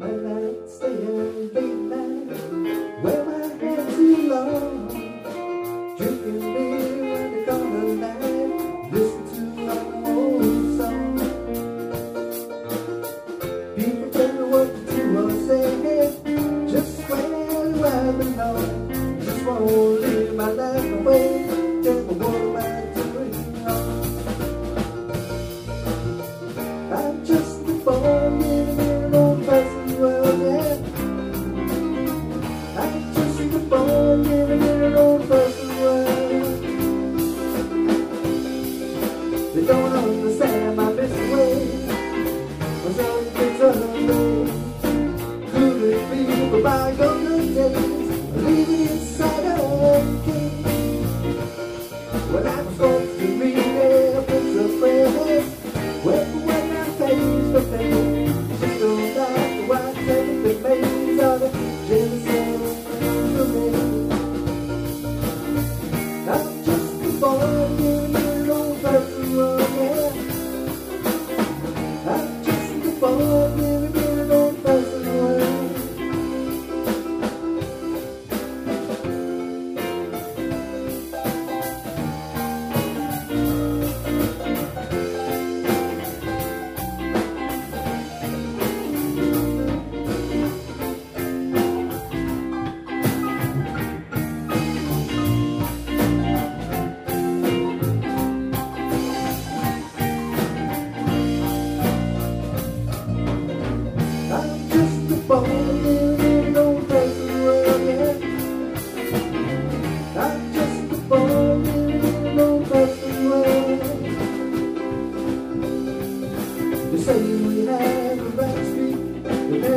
My night staying late night, wear my hair too long, drinking beer at the corner listen to our old song. People tell me what to do or say, just where I belong. Just wanna They don't understand my missing ways. My son gets away. Could it be for bygone days? Leaving inside a cage. When I was supposed to read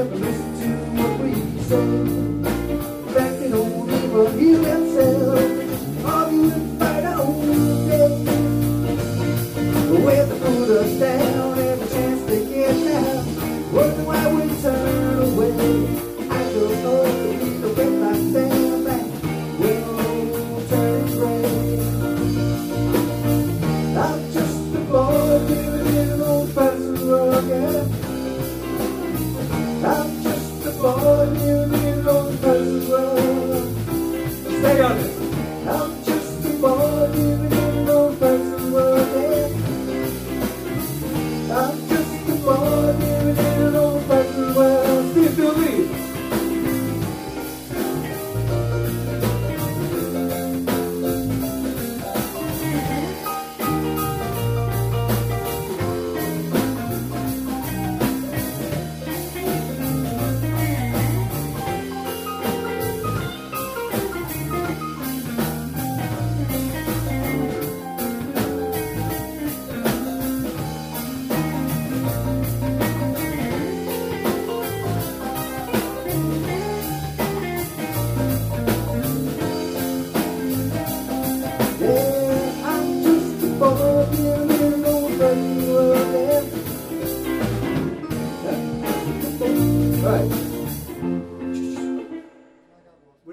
never listen to what we say. Back in old evil, he himself, argue and fight all day. Where they put us down every chance they get now. Wonder why They are